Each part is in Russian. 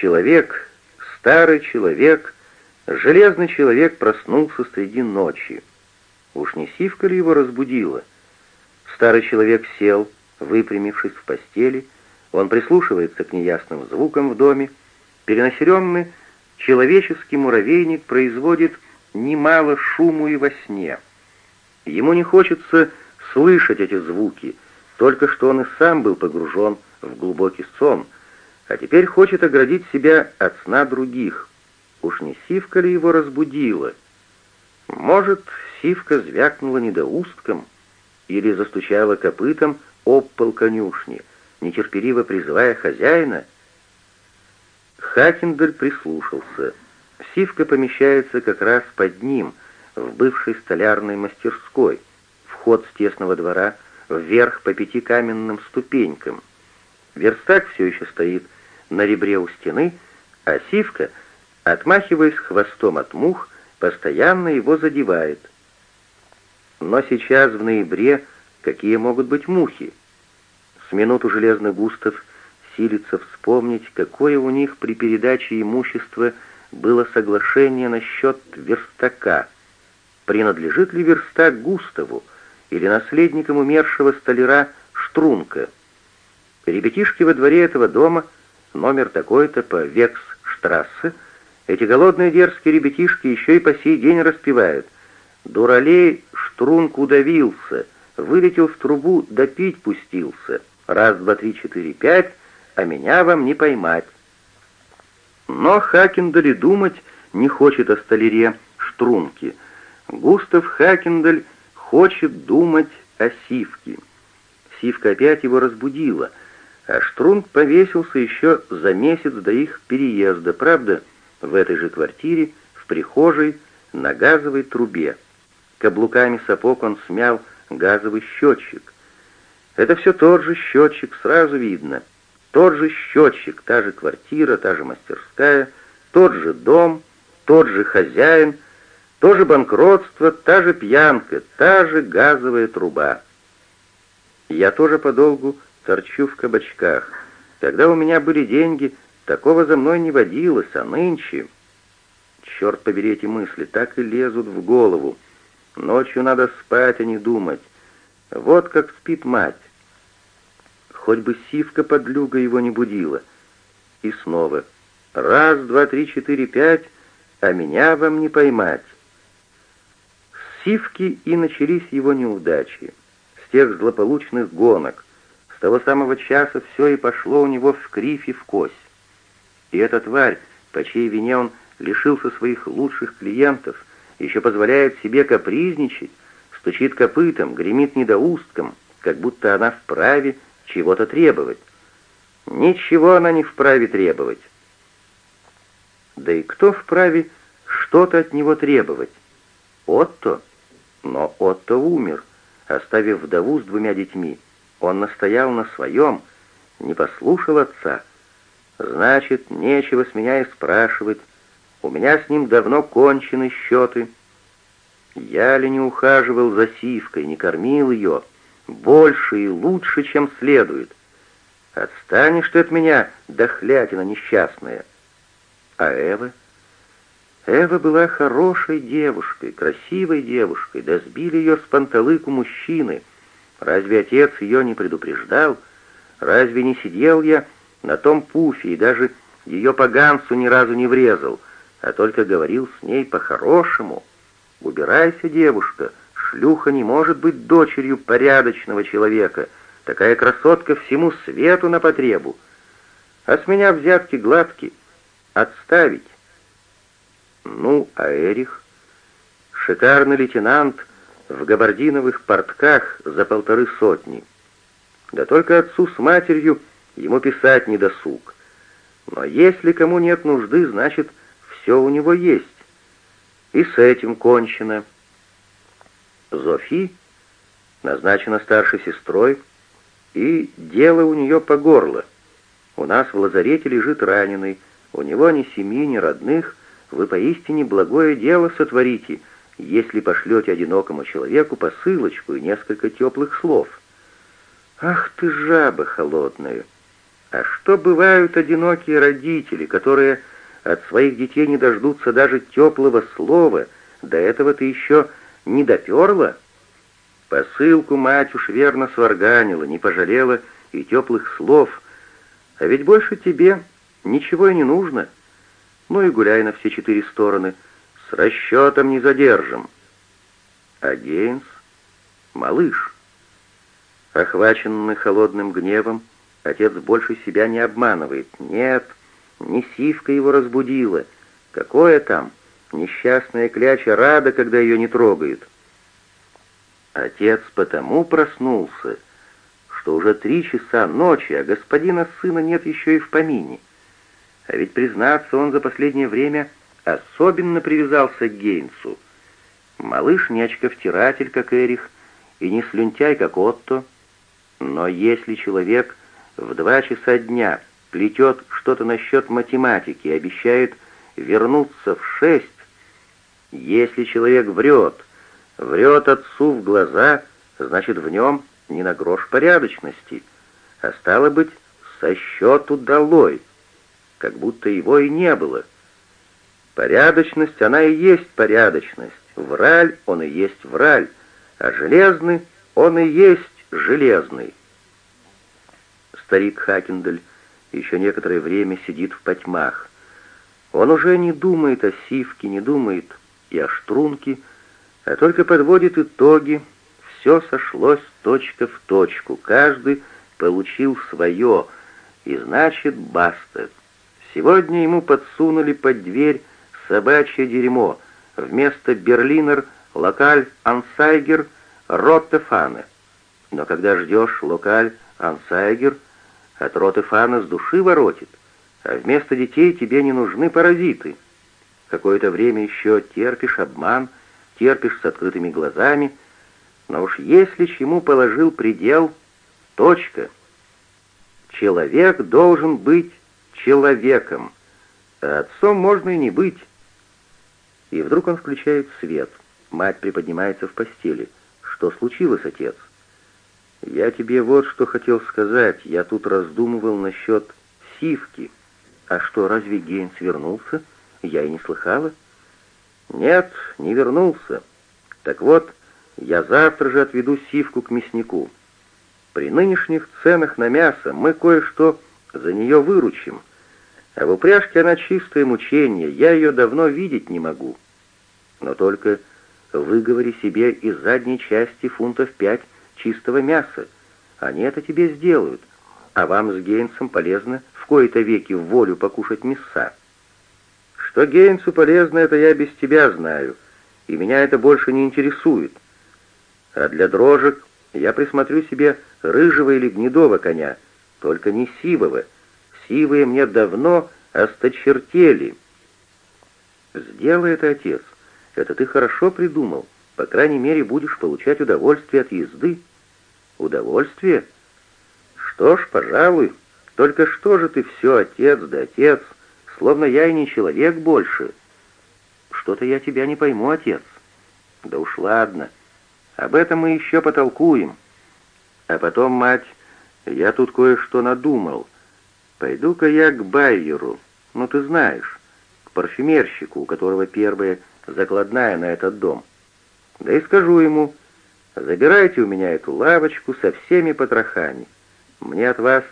Человек, старый человек, железный человек проснулся среди ночи. Уж не сивка ли его разбудила? Старый человек сел, выпрямившись в постели, он прислушивается к неясным звукам в доме. Перенаселенный человеческий муравейник производит немало шуму и во сне. Ему не хочется слышать эти звуки, только что он и сам был погружен в глубокий сон, а теперь хочет оградить себя от сна других. Уж не сивка ли его разбудила? Может, сивка звякнула недоустком или застучала копытом об пол конюшни, нетерпеливо призывая хозяина? Хакендель прислушался. Сивка помещается как раз под ним, в бывшей столярной мастерской, вход с тесного двора вверх по пяти каменным ступенькам. Верстак все еще стоит на ребре у стены, а Сивка, отмахиваясь хвостом от мух, постоянно его задевает. Но сейчас в ноябре какие могут быть мухи? С минуту железный Густав силится вспомнить, какое у них при передаче имущества было соглашение насчет верстака. Принадлежит ли верстак Густаву или наследникам умершего столяра Штрунка? Ребятишки во дворе этого дома, номер такой-то по Векс-штрассе, эти голодные дерзкие ребятишки еще и по сей день распевают. Дуралей Штрунк удавился, вылетел в трубу, допить пустился. Раз, два, три, четыре, пять, а меня вам не поймать. Но Хакендаль думать не хочет о столяре Штрунке. Густав Хакендаль хочет думать о Сивке. Сивка опять его разбудила, а Штрунг повесился еще за месяц до их переезда, правда, в этой же квартире, в прихожей, на газовой трубе. Каблуками сапог он смял газовый счетчик. Это все тот же счетчик, сразу видно — тот же счетчик, та же квартира, та же мастерская, тот же дом, тот же хозяин, то же банкротство, та же пьянка, та же газовая труба. Я тоже подолгу торчу в кабачках. Когда у меня были деньги, такого за мной не водилось, а нынче... Черт побери, эти мысли так и лезут в голову. Ночью надо спать, а не думать. Вот как спит мать. Хоть бы сивка-подлюга его не будила. И снова. Раз, два, три, четыре, пять, а меня вам не поймать. С сивки и начались его неудачи. С тех злополучных гонок. С того самого часа все и пошло у него в кривь и в кость. И эта тварь, по чьей вине он лишился своих лучших клиентов, еще позволяет себе капризничать, стучит копытом, гремит недоустком, как будто она вправе чего-то требовать. Ничего она не вправе требовать. Да и кто вправе что-то от него требовать? Отто? Но Отто умер, оставив вдову с двумя детьми. Он настоял на своем, не послушал отца. Значит, нечего с меня и спрашивать. У меня с ним давно кончены счеты. Я ли не ухаживал за Сивкой, не кормил ее?» больше и лучше, чем следует. Отстанешь ты от меня, дохлятина несчастная. А Эва? Эва была хорошей девушкой, красивой девушкой, да сбили ее с панталыку мужчины. Разве отец ее не предупреждал? Разве не сидел я на том пуфе и даже ее поганцу ни разу не врезал, а только говорил с ней по-хорошему? Убирайся, девушка, — Шлюха не может быть дочерью порядочного человека. Такая красотка всему свету на потребу. А с меня взятки гладкие. Отставить. Ну, а Эрих? Шикарный лейтенант в габардиновых портках за полторы сотни. Да только отцу с матерью ему писать не досуг. Но если кому нет нужды, значит, все у него есть. И с этим кончено. Зофи назначена старшей сестрой, и дело у нее по горло. У нас в лазарете лежит раненый, у него ни семьи, ни родных. Вы поистине благое дело сотворите, если пошлете одинокому человеку посылочку и несколько теплых слов. Ах ты, жаба холодная! А что бывают одинокие родители, которые от своих детей не дождутся даже теплого слова, до этого ты еще не доперла? Посылку мать уж верно сварганила, не пожалела и теплых слов. А ведь больше тебе ничего и не нужно. Ну и гуляй на все четыре стороны. С расчетом не задержим. А Гейнс? Малыш. Охваченный холодным гневом, отец больше себя не обманывает. Нет, не сивка его разбудила. Какое там? Несчастная кляча рада, когда ее не трогают. Отец потому проснулся, что уже три часа ночи, а господина сына нет еще и в помине. А ведь, признаться, он за последнее время особенно привязался к Гейнсу. Малыш не очковтиратель, как Эрих, и не слюнтяй, как Отто. Но если человек в два часа дня плетет что-то насчет математики и обещает вернуться в шесть, если человек врет, врет отцу в глаза, значит, в нем не на грош порядочности, а стало быть, со счету долой, как будто его и не было. Порядочность, она и есть порядочность, враль, он и есть враль, а железный, он и есть железный. Старик Хакендель еще некоторое время сидит в потьмах. Он уже не думает о сивке, не думает и о струнке, а только подводит итоги. Все сошлось точка в точку, каждый получил свое, и значит, баста. Сегодня ему подсунули под дверь собачье дерьмо, вместо «Берлинер» локаль «Ансайгер» Роттефане. Но когда ждешь локаль «Ансайгер», от Роттефана с души воротит, а вместо детей тебе не нужны паразиты. Какое-то время еще терпишь обман, терпишь с открытыми глазами, но уж если чему положил предел, точка. Человек должен быть человеком, а отцом можно и не быть. И вдруг он включает свет. Мать приподнимается в постели. «Что случилось, отец?» «Я тебе вот что хотел сказать. Я тут раздумывал насчет сивки. А что, разве Гейнс вернулся? Я и не слыхала». «Нет, не вернулся. Так вот, я завтра же отведу сивку к мяснику. При нынешних ценах на мясо мы кое-что за нее выручим. А в упряжке она чистое мучение, я ее давно видеть не могу. Но только выговори себе из задней части фунтов пять чистого мяса. Они это тебе сделают, а вам с Гейнсом полезно в кои-то веки в волю покушать мяса. Что Гейнсу полезно, это я без тебя знаю, и меня это больше не интересует. А для дрожек я присмотрю себе рыжего или гнедого коня, только не сивого, Сивые мне давно осточертели. Сделай это, отец. Это ты хорошо придумал. По крайней мере, будешь получать удовольствие от езды. Удовольствие? Что ж, пожалуй. Только что же ты все, отец да отец, словно я и не человек больше. Что-то я тебя не пойму, отец. Да уж ладно. Об этом мы еще потолкуем. А потом, мать, я тут кое-что надумал — Пойду-ка я к Байеру, ну ты знаешь, к парфюмерщику, у которого первая закладная на этот дом. Да и скажу ему, забирайте у меня эту лавочку со всеми потрохами. Мне от вас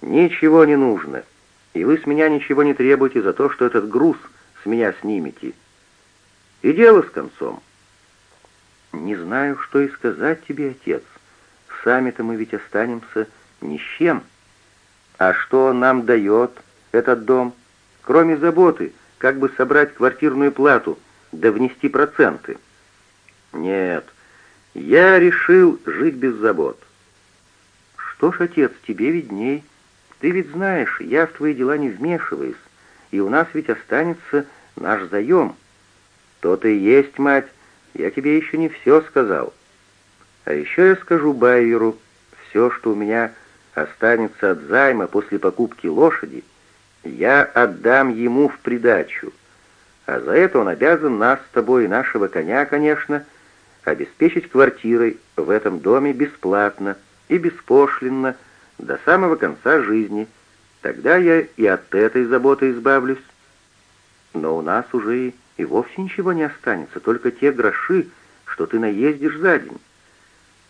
ничего не нужно, и вы с меня ничего не требуете за то, что этот груз с меня снимете. И дело с концом. Не знаю, что и сказать тебе, отец. Сами-то мы ведь останемся ни с чем. А что нам дает, этот дом? Кроме заботы, как бы собрать квартирную плату, да внести проценты. Нет, я решил жить без забот. Что ж, отец, тебе видней. Ты ведь знаешь, я в твои дела не вмешиваюсь, и у нас ведь останется наш заем. То-то и есть, мать, я тебе еще не все сказал. А еще я скажу Байеру, все, что у меня останется от займа после покупки лошади, я отдам ему в придачу. А за это он обязан нас с тобой и нашего коня, конечно, обеспечить квартирой в этом доме бесплатно и беспошлинно до самого конца жизни, Тогда я и от этой заботы избавлюсь. Но у нас уже и, и вовсе ничего не останется, только те гроши, что ты наездишь за день.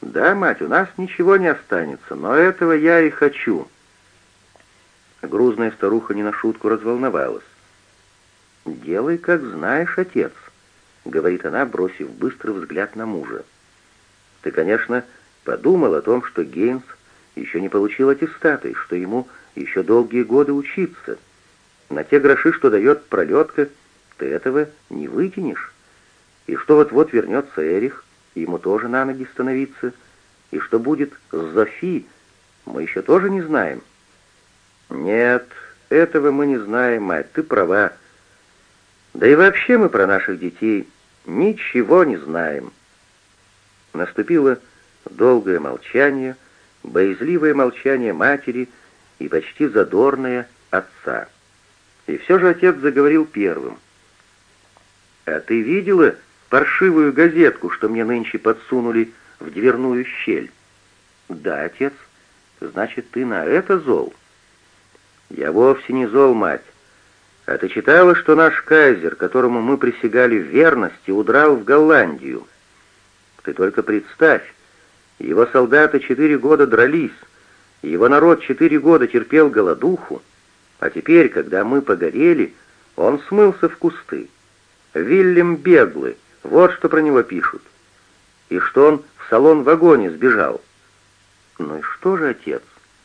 Да, мать, у нас ничего не останется, но этого я и хочу. Грузная старуха не на шутку разволновалась. «Делай, как знаешь, отец», — говорит она, бросив быстрый взгляд на мужа. «Ты, конечно, подумал о том, что Гейнс еще не получил аттестата, и что ему еще долгие годы учиться. На те гроши, что дает пролетка, ты этого не вытянешь. И что вот-вот вернется Эрих, и ему тоже на ноги становиться. И что будет с Зофи, мы еще тоже не знаем. Нет, этого мы не знаем, мать, ты права. Да и вообще мы про наших детей ничего не знаем. Наступило долгое молчание, боязливое молчание матери и почти задорное отца. И все же отец заговорил первым. «А ты видела паршивую газетку, что мне нынче подсунули в дверную щель?» «Да, отец. Значит, ты на это зол?» «Я вовсе не зол, мать. А ты читала, что наш кайзер, которому мы присягали в верности, удрал в Голландию? Ты только представь, его солдаты четыре года дрались, его народ четыре года терпел голодуху, а теперь, когда мы погорели, он смылся в кусты. Вильям Беглый, вот что про него пишут. И что он в салон-вагоне сбежал. Ну и что же, отец?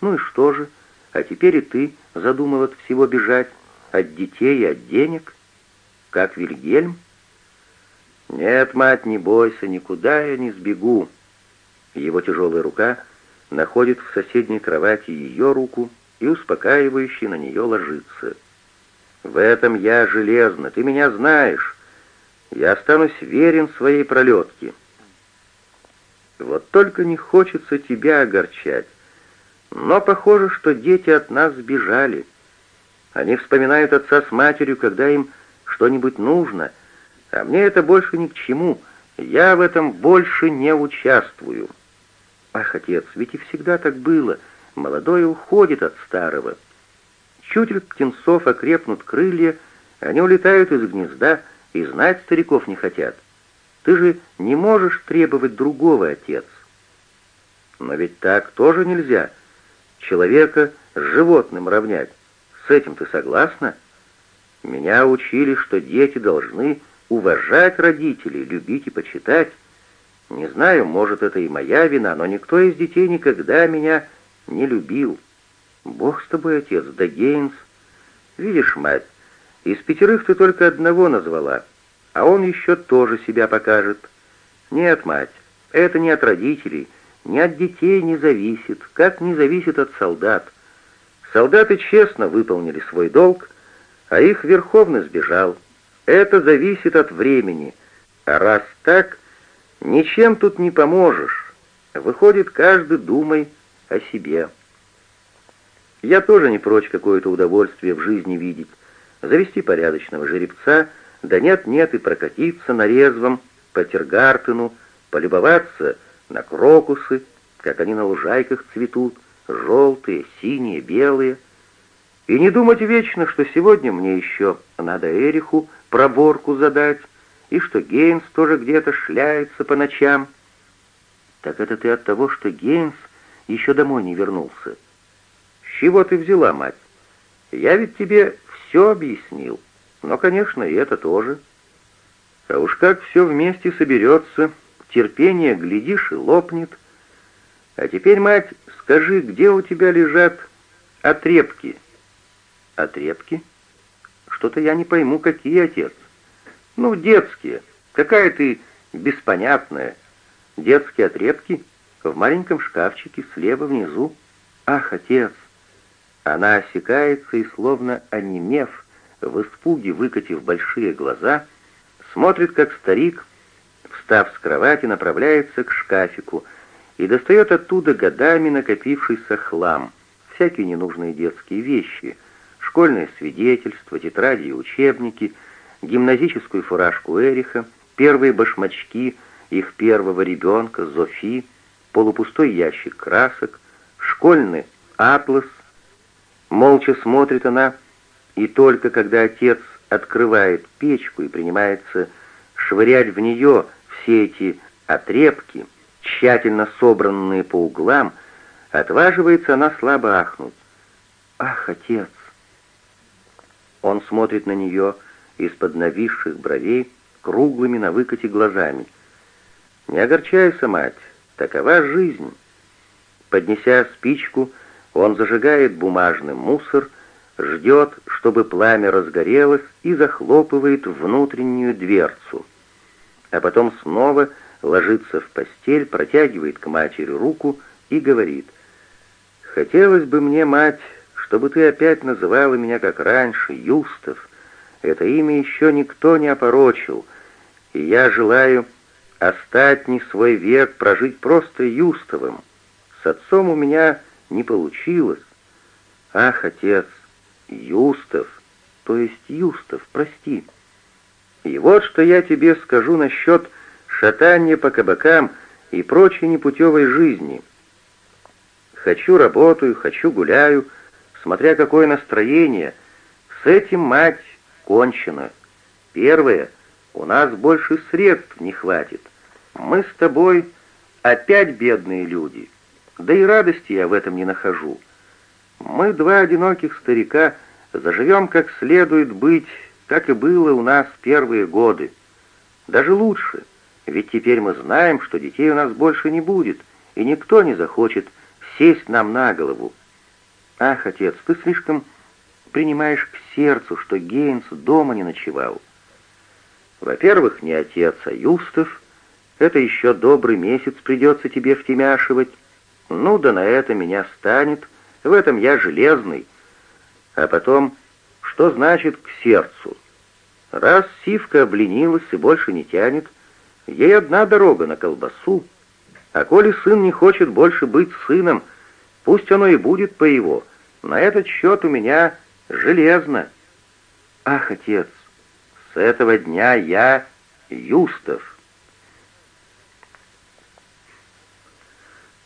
Ну и что же? А теперь и ты задумал от всего бежать, от детей и от денег? Как Вильгельм? Нет, мать, не бойся, никуда я не сбегу. Его тяжелая рука находит в соседней кровати ее руку и успокаивающе на нее ложится. В этом я железно, ты меня знаешь. Я останусь верен своей пролетке. Вот только не хочется тебя огорчать. Но похоже, что дети от нас сбежали. Они вспоминают отца с матерью, когда им что-нибудь нужно, а мне это больше ни к чему. Я в этом больше не участвую. Ах, отец, ведь и всегда так было. Молодое уходит от старого. Чуть ли птенцов окрепнут крылья, они улетают из гнезда и знать стариков не хотят. Ты же не можешь требовать другого, отец. Но ведь так тоже нельзя — человека с животным равнять. С этим ты согласна? Меня учили, что дети должны уважать родителей, любить и почитать. Не знаю, может, это и моя вина, но никто из детей никогда меня не любил. Бог с тобой, отец, да Гейнс. Видишь, мать, из пятерых ты только одного назвала, а он еще тоже себя покажет. Нет, мать, это не от родителей, ни от детей не зависит, как не зависит от солдат. Солдаты честно выполнили свой долг, а их Верховный сбежал. Это зависит от времени. А раз так, ничем тут не поможешь. Выходит, каждый думай о себе. Я тоже не прочь какое-то удовольствие в жизни видеть. Завести порядочного жеребца, да нет-нет и прокатиться на резвом по Тергартену, полюбоваться на крокусы, как они на лужайках цветут, желтые, синие, белые. И не думать вечно, что сегодня мне еще надо Эриху проборку задать, и что Гейнс тоже где-то шляется по ночам. Так это ты от того, что Гейнс еще домой не вернулся. С чего ты взяла, мать? Я ведь тебе все объяснил. Но, конечно, и это тоже. А уж как все вместе соберется, терпение, глядишь, и лопнет. А теперь, мать, скажи, где у тебя лежат отрепки?» «Отрепки? Что-то я не пойму, какие, отец?» «Ну, детские. Какая ты беспонятная. Детские отрепки в маленьком шкафчике слева внизу. Ах, отец!» Она осекается и, словно онемев, в испуге выкатив большие глаза, смотрит, как старик встав с кровати, направляется к шкафику и достает оттуда годами накопившийся хлам, всякие ненужные детские вещи, школьные свидетельства, тетради и учебники, гимназическую фуражку Эриха, первые башмачки их первого ребенка, Зофи, полупустой ящик красок, школьный атлас Молча смотрит она, и только когда отец открывает печку и принимается швырять в нее все эти отрепки, тщательно собранные по углам, отваживается она слабо ахнуть. «Ах, отец!» Он смотрит на нее из-под нависших бровей, круглыми на выкате глазами. «Не огорчайся, мать, такова жизнь». Поднеся спичку, он зажигает бумажный мусор, ждет, чтобы пламя разгорелось, и захлопывает внутреннюю дверцу. А потом снова ложится в постель, протягивает к матери руку и говорит, «Хотелось бы мне, мать, чтобы ты опять называла меня как раньше, Юстов. Это имя еще никто не опорочил, и я желаю остатний свой век прожить просто Юстовым. С отцом у меня не получилось. Ах, отец, Юстов, то есть Юстов, прости. И вот что я тебе скажу насчет шатания по кабакам и прочей непутевой жизни. Хочу работаю, хочу гуляю, смотря какое настроение. С этим, мать, кончено. Первое, у нас больше средств не хватит. Мы с тобой опять бедные люди. Да и радости я в этом не нахожу. Мы, два одиноких старика, заживем как следует быть, как и было у нас первые годы. Даже лучше, ведь теперь мы знаем, что детей у нас больше не будет, и никто не захочет сесть нам на голову. Ах, отец, ты слишком принимаешь к сердцу, что Гейнс дома не ночевал. Во-первых, не отец, а Юстов. Это еще добрый месяц придется тебе втемяшивать. Ну да на это меня станет, в этом я железный. А потом, что значит к сердцу? Раз сивка обленилась и больше не тянет, ей одна дорога на колбасу. А коли сын не хочет больше быть сыном, Пусть оно и будет по его. На этот счет у меня железно. Ах, отец, с этого дня я Юстов.